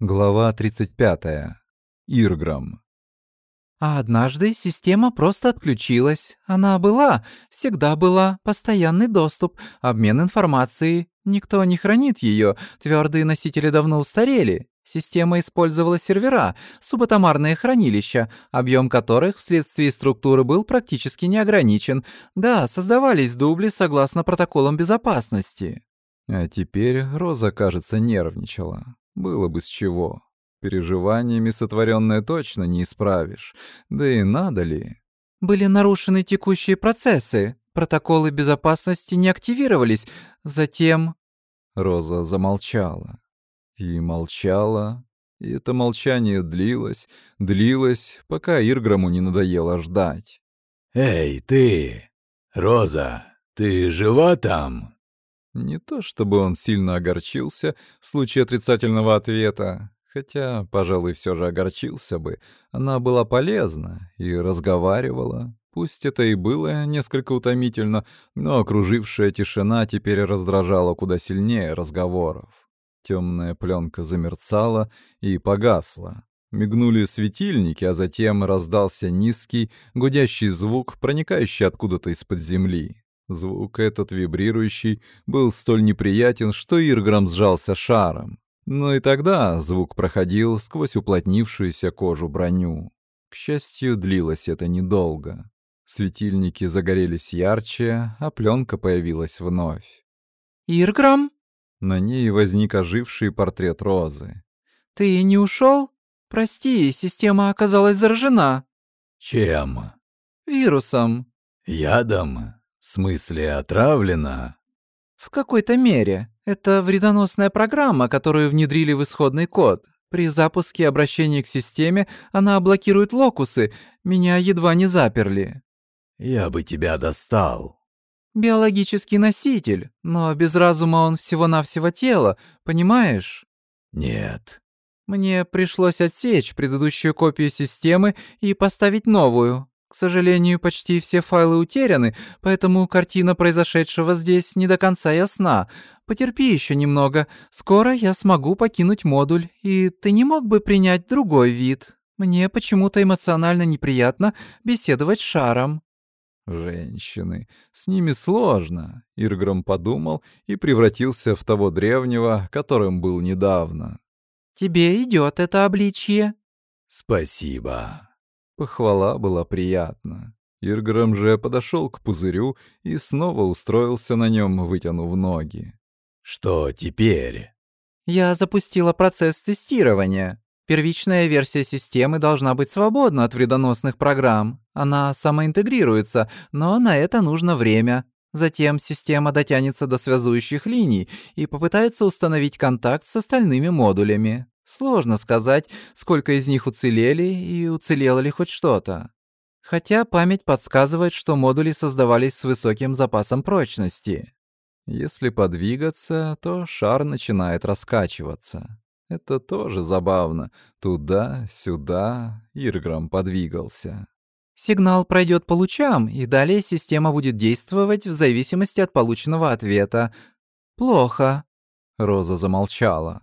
Глава 35. Ирграм. А однажды система просто отключилась. Она была, всегда была, постоянный доступ, обмен информацией. Никто не хранит ее, твердые носители давно устарели. Система использовала сервера, субатомарные хранилища, объем которых вследствие структуры был практически неограничен. Да, создавались дубли согласно протоколам безопасности. А теперь Роза, кажется, нервничала. Было бы с чего. Переживаниями сотворенное точно не исправишь. Да и надо ли? Были нарушены текущие процессы. Протоколы безопасности не активировались. Затем... Роза замолчала. И молчала. И это молчание длилось, длилось, пока Ирграму не надоело ждать. «Эй, ты! Роза, ты жива там?» Не то чтобы он сильно огорчился в случае отрицательного ответа, хотя, пожалуй, все же огорчился бы. Она была полезна и разговаривала. Пусть это и было несколько утомительно, но окружившая тишина теперь раздражала куда сильнее разговоров. Темная пленка замерцала и погасла. Мигнули светильники, а затем раздался низкий, гудящий звук, проникающий откуда-то из-под земли. Звук этот вибрирующий был столь неприятен, что Ирграм сжался шаром. Но и тогда звук проходил сквозь уплотнившуюся кожу броню. К счастью, длилось это недолго. Светильники загорелись ярче, а пленка появилась вновь. «Ирграм?» На ней возник оживший портрет Розы. «Ты не ушел? Прости, система оказалась заражена». «Чем?» «Вирусом». «Ядом?» В смысле, отравлена? В какой-то мере. Это вредоносная программа, которую внедрили в исходный код. При запуске обращения к системе она блокирует локусы. Меня едва не заперли. Я бы тебя достал. Биологический носитель, но без разума он всего-навсего тело, понимаешь? Нет. Мне пришлось отсечь предыдущую копию системы и поставить новую. К сожалению, почти все файлы утеряны, поэтому картина произошедшего здесь не до конца ясна. Потерпи еще немного. Скоро я смогу покинуть модуль, и ты не мог бы принять другой вид. Мне почему-то эмоционально неприятно беседовать с шаром. Женщины. С ними сложно, Ирграм подумал и превратился в того древнего, которым был недавно. Тебе идет это обличье? Спасибо. Похвала была приятна. Ирграм же подошел к пузырю и снова устроился на нем, вытянув ноги. «Что теперь?» «Я запустила процесс тестирования. Первичная версия системы должна быть свободна от вредоносных программ. Она самоинтегрируется, но на это нужно время. Затем система дотянется до связующих линий и попытается установить контакт с остальными модулями. Сложно сказать, сколько из них уцелели и уцелело ли хоть что-то. Хотя память подсказывает, что модули создавались с высоким запасом прочности. Если подвигаться, то шар начинает раскачиваться. Это тоже забавно. Туда-сюда Ирграм подвигался. Сигнал пройдет по лучам, и далее система будет действовать в зависимости от полученного ответа. Плохо. Роза замолчала.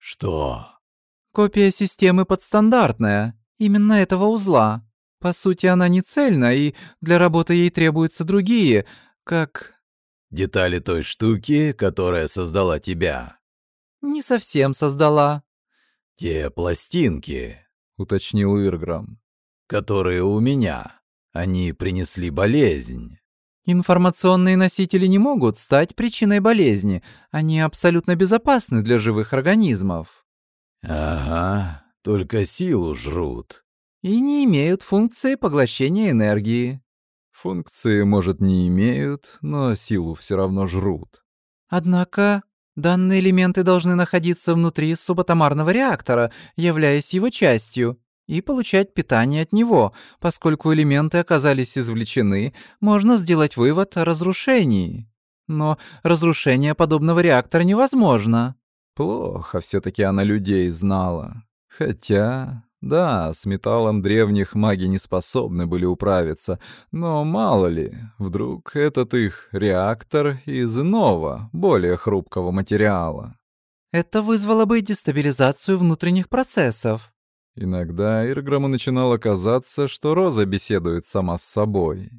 «Что?» «Копия системы подстандартная, именно этого узла. По сути, она не цельна, и для работы ей требуются другие, как...» «Детали той штуки, которая создала тебя». «Не совсем создала». «Те пластинки», — уточнил Ирграм. «Которые у меня. Они принесли болезнь». Информационные носители не могут стать причиной болезни. Они абсолютно безопасны для живых организмов. Ага, только силу жрут. И не имеют функции поглощения энергии. Функции, может, не имеют, но силу все равно жрут. Однако данные элементы должны находиться внутри субатомарного реактора, являясь его частью и получать питание от него. Поскольку элементы оказались извлечены, можно сделать вывод о разрушении. Но разрушение подобного реактора невозможно. Плохо все таки она людей знала. Хотя, да, с металлом древних маги не способны были управиться, но мало ли, вдруг этот их реактор из иного, более хрупкого материала. Это вызвало бы дестабилизацию внутренних процессов. Иногда Ирграму начинало казаться, что Роза беседует сама с собой.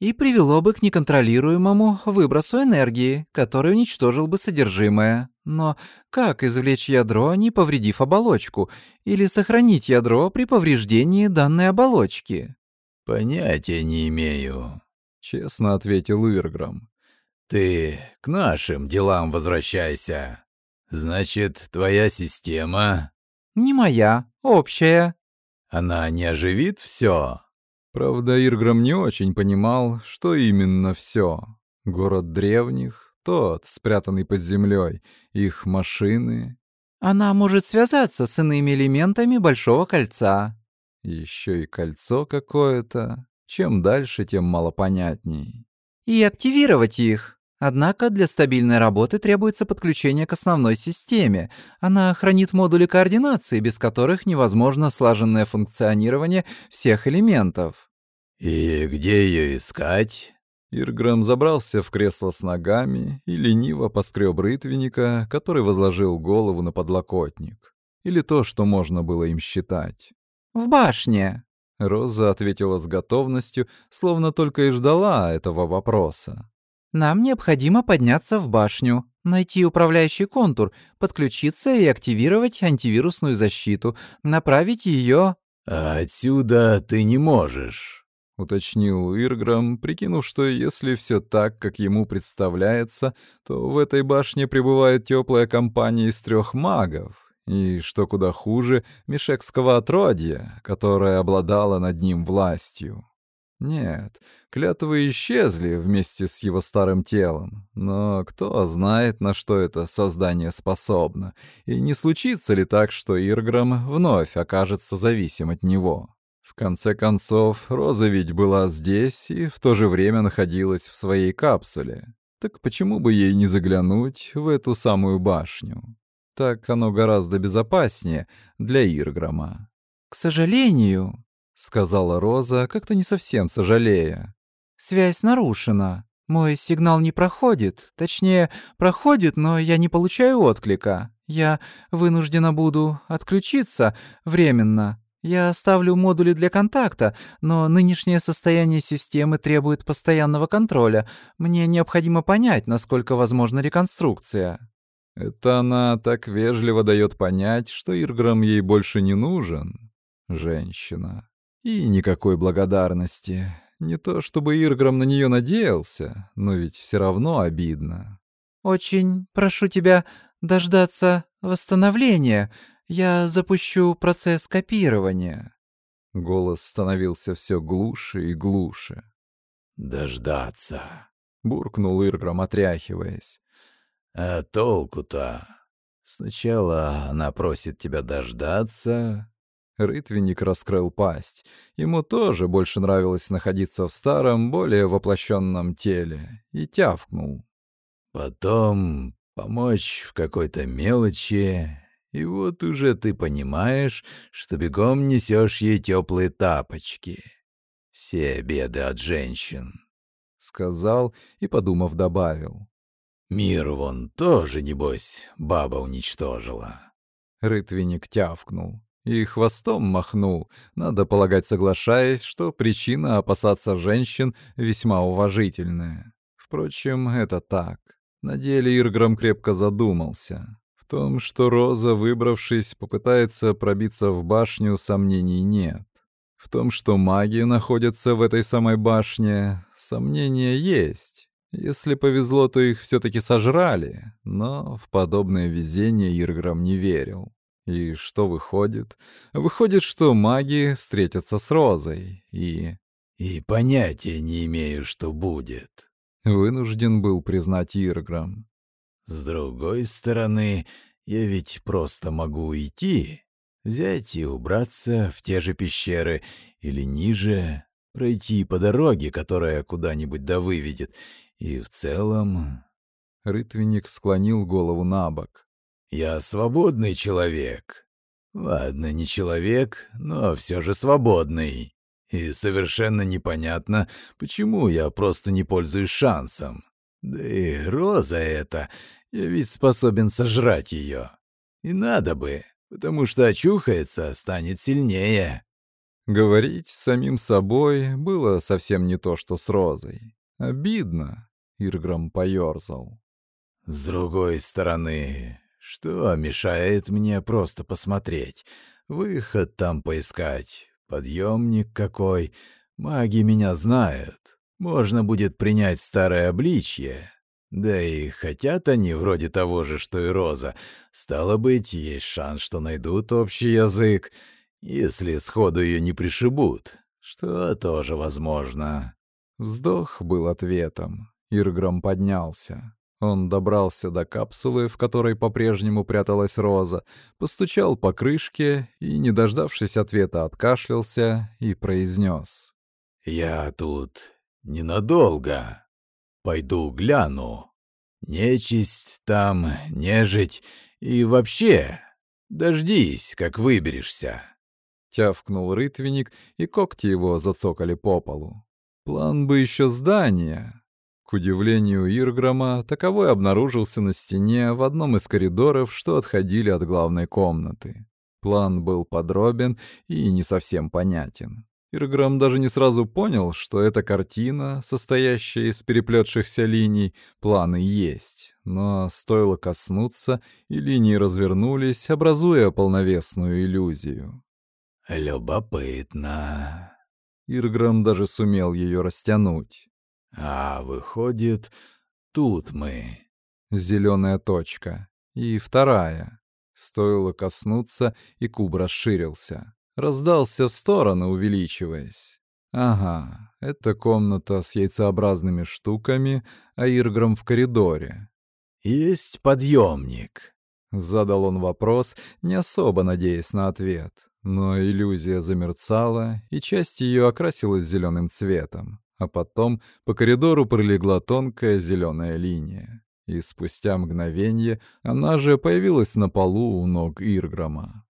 И привело бы к неконтролируемому выбросу энергии, который уничтожил бы содержимое. Но как извлечь ядро, не повредив оболочку, или сохранить ядро при повреждении данной оболочки? «Понятия не имею», — честно ответил Ирграм. «Ты к нашим делам возвращайся. Значит, твоя система...» «Не моя, общая». «Она не оживит все. Правда, Ирграм не очень понимал, что именно все. Город древних, тот, спрятанный под землей, их машины. Она может связаться с иными элементами Большого кольца. Еще и кольцо какое-то. Чем дальше, тем малопонятней. И активировать их. Однако для стабильной работы требуется подключение к основной системе. Она хранит модули координации, без которых невозможно слаженное функционирование всех элементов. «И где ее искать?» Ирграм забрался в кресло с ногами и лениво поскреб рытвенника, который возложил голову на подлокотник. Или то, что можно было им считать. «В башне», — Роза ответила с готовностью, словно только и ждала этого вопроса. Нам необходимо подняться в башню, найти управляющий контур, подключиться и активировать антивирусную защиту, направить ее. «А отсюда ты не можешь», — уточнил Ирграм, прикинув, что если все так, как ему представляется, то в этой башне пребывает теплая компания из трех магов, и, что куда хуже, мешекского отродья, которое обладало над ним властью. Нет, клятвы исчезли вместе с его старым телом, но кто знает, на что это создание способно, и не случится ли так, что Ирграм вновь окажется зависим от него. В конце концов, Роза ведь была здесь и в то же время находилась в своей капсуле. Так почему бы ей не заглянуть в эту самую башню? Так оно гораздо безопаснее для Ирграма. «К сожалению», — сказала Роза, как-то не совсем сожалея. «Связь нарушена. Мой сигнал не проходит. Точнее, проходит, но я не получаю отклика. Я вынуждена буду отключиться временно. Я ставлю модули для контакта, но нынешнее состояние системы требует постоянного контроля. Мне необходимо понять, насколько возможна реконструкция». Это она так вежливо дает понять, что Ирграм ей больше не нужен. Женщина. И никакой благодарности. Не то чтобы Ирграм на нее надеялся, но ведь все равно обидно. «Очень прошу тебя дождаться восстановления. Я запущу процесс копирования». Голос становился все глуше и глуше. «Дождаться», — буркнул Ирграм, отряхиваясь. «А толку-то? Сначала она просит тебя дождаться, Рытвенник раскрыл пасть. Ему тоже больше нравилось находиться в старом, более воплощенном теле. И тявкнул. «Потом помочь в какой-то мелочи, и вот уже ты понимаешь, что бегом несешь ей теплые тапочки. Все беды от женщин», — сказал и, подумав, добавил. «Мир вон тоже, небось, баба уничтожила». Рытвенник тявкнул и хвостом махнул, надо полагать, соглашаясь, что причина опасаться женщин весьма уважительная. Впрочем, это так. На деле Ирграм крепко задумался. В том, что Роза, выбравшись, попытается пробиться в башню, сомнений нет. В том, что маги находятся в этой самой башне, сомнения есть. Если повезло, то их все-таки сожрали, но в подобное везение Ирграм не верил. И что выходит? Выходит, что маги встретятся с Розой, и... «И понятия не имею, что будет», — вынужден был признать Ирграм. «С другой стороны, я ведь просто могу уйти, взять и убраться в те же пещеры или ниже, пройти по дороге, которая куда-нибудь да выведет, и в целом...» Рытвенник склонил голову на бок. Я свободный человек. Ладно, не человек, но все же свободный. И совершенно непонятно, почему я просто не пользуюсь шансом. Да и роза эта, я ведь способен сожрать ее. И надо бы, потому что очухается, станет сильнее. Говорить с самим собой было совсем не то, что с Розой. Обидно, Ирграм поёрзал. С другой стороны, что мешает мне просто посмотреть? Выход там поискать, подъемник какой. Маги меня знают. Можно будет принять старое обличье. Да и хотят они вроде того же, что и Роза. Стало быть, есть шанс, что найдут общий язык, если сходу ее не пришибут, что тоже возможно. Вздох был ответом. Ирграм поднялся. Он добрался до капсулы, в которой по-прежнему пряталась роза, постучал по крышке и, не дождавшись ответа, откашлялся и произнес. «Я тут ненадолго. Пойду гляну. Нечисть там, нежить и вообще. Дождись, как выберешься». Тявкнул рытвенник, и когти его зацокали по полу. План бы еще здания, к удивлению Ирграма, таковой обнаружился на стене в одном из коридоров, что отходили от главной комнаты. План был подробен и не совсем понятен. Ирграм даже не сразу понял, что эта картина, состоящая из переплетшихся линий, планы есть. Но стоило коснуться, и линии развернулись, образуя полновесную иллюзию. «Любопытно». Ирграм даже сумел ее растянуть. А выходит, тут мы. Зеленая точка. И вторая. Стоило коснуться, и куб расширился. Раздался в стороны, увеличиваясь. Ага, это комната с яйцеобразными штуками, а Ирграм в коридоре. «Есть подъемник», — задал он вопрос, не особо надеясь на ответ. Но иллюзия замерцала, и часть ее окрасилась зеленым цветом а потом по коридору пролегла тонкая зеленая линия. И спустя мгновение она же появилась на полу у ног Ирграма.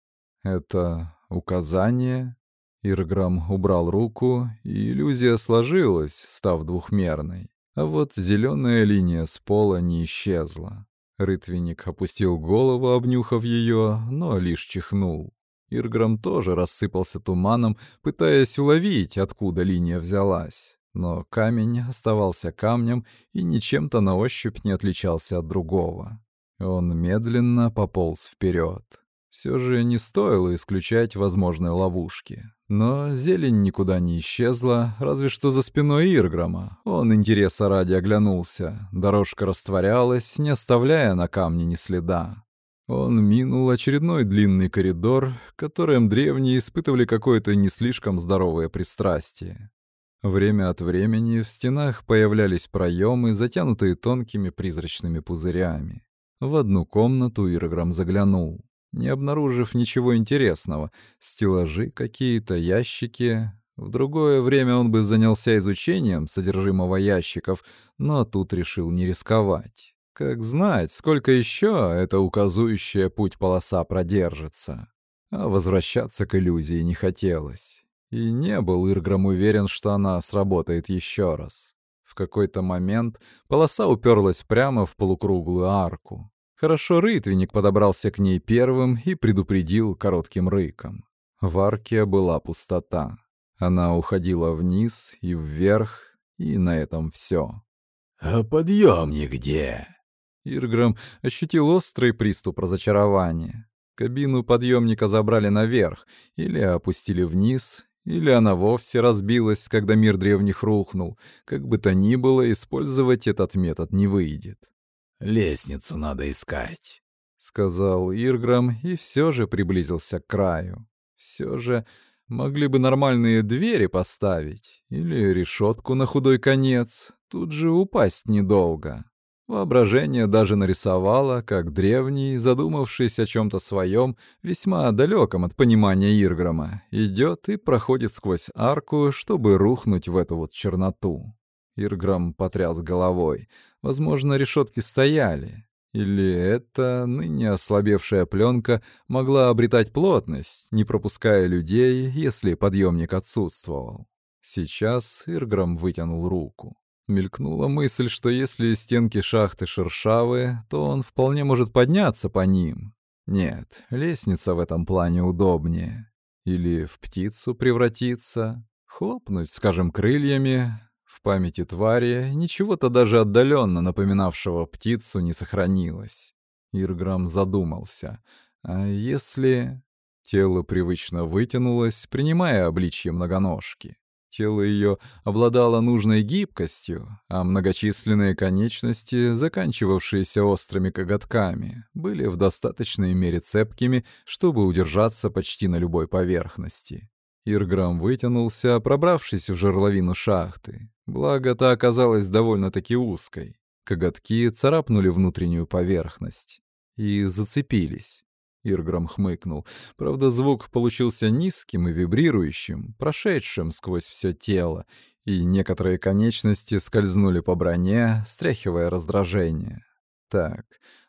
Это указание? Ирграм убрал руку, и иллюзия сложилась, став двухмерной. А вот зеленая линия с пола не исчезла. Рытвенник опустил голову, обнюхав ее, но лишь чихнул. Ирграм тоже рассыпался туманом, пытаясь уловить, откуда линия взялась. Но камень оставался камнем и ничем-то на ощупь не отличался от другого. Он медленно пополз вперед. Все же не стоило исключать возможные ловушки. Но зелень никуда не исчезла, разве что за спиной Ирграма. Он интереса ради оглянулся. Дорожка растворялась, не оставляя на камне ни следа. Он минул очередной длинный коридор, которым древние испытывали какое-то не слишком здоровое пристрастие. Время от времени в стенах появлялись проемы, затянутые тонкими призрачными пузырями. В одну комнату Ирграм заглянул, не обнаружив ничего интересного. Стеллажи какие-то, ящики. В другое время он бы занялся изучением содержимого ящиков, но тут решил не рисковать. Как знать, сколько еще эта указующая путь полоса продержится. А возвращаться к иллюзии не хотелось. И не был Ирграм уверен, что она сработает еще раз. В какой-то момент полоса уперлась прямо в полукруглую арку. Хорошо рытвенник подобрался к ней первым и предупредил коротким рыком. В арке была пустота. Она уходила вниз и вверх, и на этом все. «А подъемник где?» Ирграм ощутил острый приступ разочарования. Кабину подъемника забрали наверх или опустили вниз, или она вовсе разбилась, когда мир древних рухнул. Как бы то ни было, использовать этот метод не выйдет. «Лестницу надо искать», — сказал Ирграм и все же приблизился к краю. Все же могли бы нормальные двери поставить или решетку на худой конец. Тут же упасть недолго. Воображение даже нарисовало, как древний, задумавшись о чем-то своем, весьма далеком от понимания Ирграма, идет и проходит сквозь арку, чтобы рухнуть в эту вот черноту. Ирграм потряс головой. Возможно, решетки стояли. Или эта ныне ослабевшая пленка могла обретать плотность, не пропуская людей, если подъемник отсутствовал. Сейчас Ирграм вытянул руку. Мелькнула мысль, что если стенки шахты шершавые, то он вполне может подняться по ним. Нет, лестница в этом плане удобнее. Или в птицу превратиться, хлопнуть, скажем, крыльями. В памяти твари ничего-то даже отдаленно напоминавшего птицу не сохранилось. Ирграм задумался. А если... Тело привычно вытянулось, принимая обличье многоножки. Тело ее обладало нужной гибкостью, а многочисленные конечности, заканчивавшиеся острыми коготками, были в достаточной мере цепкими, чтобы удержаться почти на любой поверхности. Ирграм вытянулся, пробравшись в жерловину шахты. Благо, та оказалась довольно-таки узкой. Коготки царапнули внутреннюю поверхность и зацепились. Ирграм хмыкнул. Правда, звук получился низким и вибрирующим, прошедшим сквозь все тело, и некоторые конечности скользнули по броне, стряхивая раздражение. Так,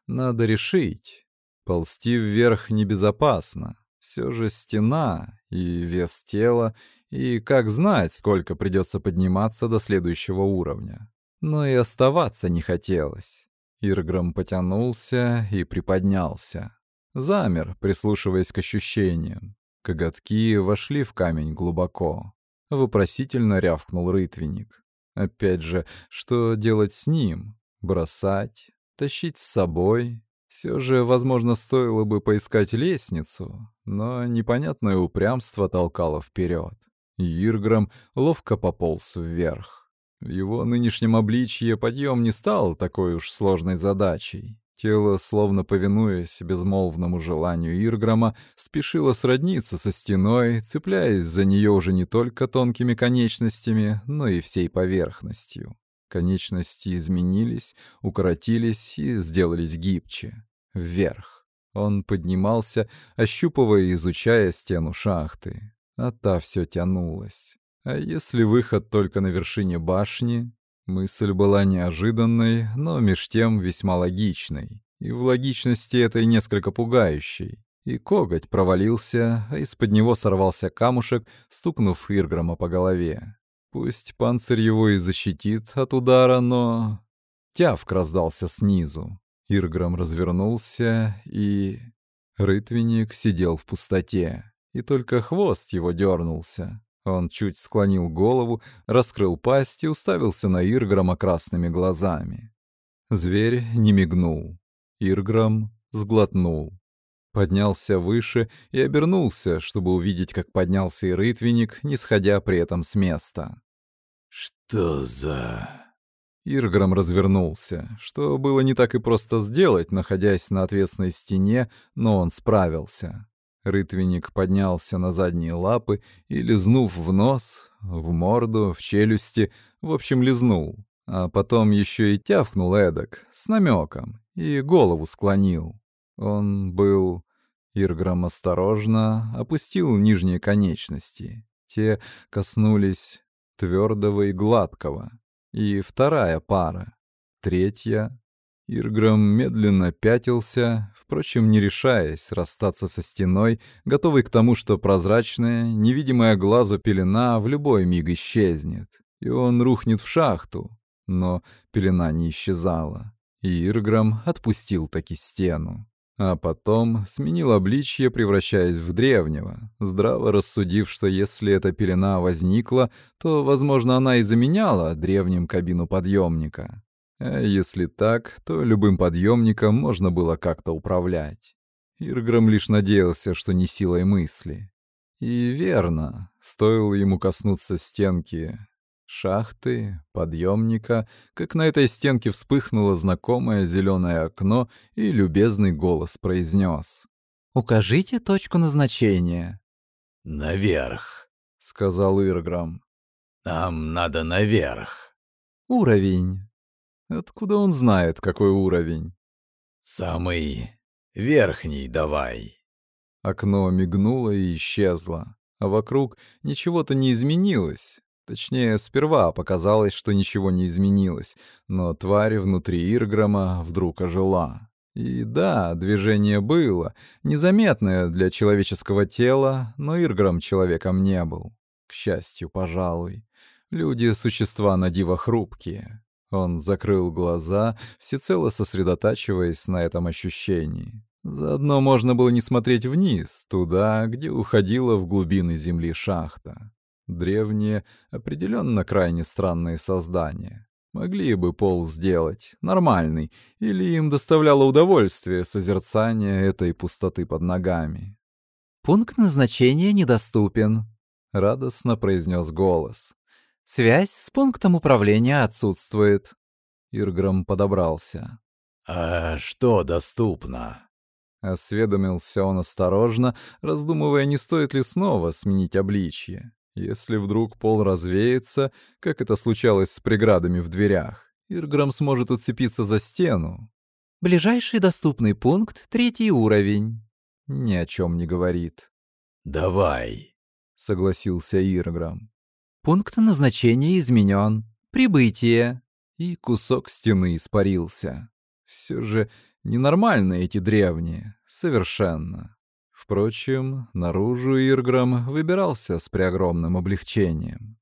надо решить. Ползти вверх небезопасно. Все же стена и вес тела, и как знать, сколько придется подниматься до следующего уровня. Но и оставаться не хотелось. Ирграм потянулся и приподнялся. Замер, прислушиваясь к ощущениям. Коготки вошли в камень глубоко. Вопросительно рявкнул рытвенник. Опять же, что делать с ним? Бросать? Тащить с собой? Все же, возможно, стоило бы поискать лестницу, но непонятное упрямство толкало вперед. И Ирграм ловко пополз вверх. В его нынешнем обличье подъем не стал такой уж сложной задачей. Тело, словно повинуясь безмолвному желанию Ирграма, спешило сродниться со стеной, цепляясь за нее уже не только тонкими конечностями, но и всей поверхностью. Конечности изменились, укоротились и сделались гибче. Вверх. Он поднимался, ощупывая и изучая стену шахты, а та все тянулась. А если выход только на вершине башни? Мысль была неожиданной, но меж тем весьма логичной. И в логичности этой несколько пугающей. И коготь провалился, а из-под него сорвался камушек, стукнув Ирграма по голове. Пусть панцирь его и защитит от удара, но... Тявк раздался снизу. Ирграм развернулся и... Рытвенник сидел в пустоте, и только хвост его дернулся. Он чуть склонил голову, раскрыл пасть и уставился на Ирграма красными глазами. Зверь не мигнул. Ирграм сглотнул. Поднялся выше и обернулся, чтобы увидеть, как поднялся и рытвенник, не сходя при этом с места. «Что за...» Ирграм развернулся, что было не так и просто сделать, находясь на отвесной стене, но он справился. Рытвенник поднялся на задние лапы и, лизнув в нос, в морду, в челюсти, в общем, лизнул. А потом еще и тявкнул эдак, с намеком, и голову склонил. Он был... Ирграм осторожно опустил нижние конечности. Те коснулись твердого и гладкого. И вторая пара. Третья, Ирграм медленно пятился, впрочем, не решаясь расстаться со стеной, готовый к тому, что прозрачная, невидимая глазу пелена в любой миг исчезнет, и он рухнет в шахту. Но пелена не исчезала, и Ирграм отпустил таки стену. А потом сменил обличье, превращаясь в древнего, здраво рассудив, что если эта пелена возникла, то, возможно, она и заменяла древним кабину подъемника. А если так, то любым подъемником можно было как-то управлять. Ирграм лишь надеялся, что не силой мысли. И верно, стоило ему коснуться стенки шахты, подъемника, как на этой стенке вспыхнуло знакомое зеленое окно, и любезный голос произнес: «Укажите точку назначения». «Наверх», — сказал Ирграм. «Нам надо наверх». «Уровень». Откуда он знает, какой уровень? Самый верхний давай. Окно мигнуло и исчезло, а вокруг ничего-то не изменилось. Точнее, сперва показалось, что ничего не изменилось, но тварь внутри Ирграма вдруг ожила. И да, движение было, незаметное для человеческого тела, но Ирграм человеком не был. К счастью, пожалуй. Люди — существа на диво хрупкие. Он закрыл глаза, всецело сосредотачиваясь на этом ощущении. Заодно можно было не смотреть вниз, туда, где уходила в глубины земли шахта. Древние, определенно крайне странные создания. Могли бы пол сделать, нормальный, или им доставляло удовольствие созерцание этой пустоты под ногами. «Пункт назначения недоступен», — радостно произнес голос. «Связь с пунктом управления отсутствует». Ирграм подобрался. «А что доступно?» Осведомился он осторожно, раздумывая, не стоит ли снова сменить обличье. Если вдруг пол развеется, как это случалось с преградами в дверях, Ирграм сможет уцепиться за стену. «Ближайший доступный пункт — третий уровень». Ни о чем не говорит. «Давай», — согласился Ирграм. «Пункт назначения изменен. Прибытие». И кусок стены испарился. Все же Ненормальные эти древние, совершенно. Впрочем, наружу Ирграм выбирался с преогромным облегчением.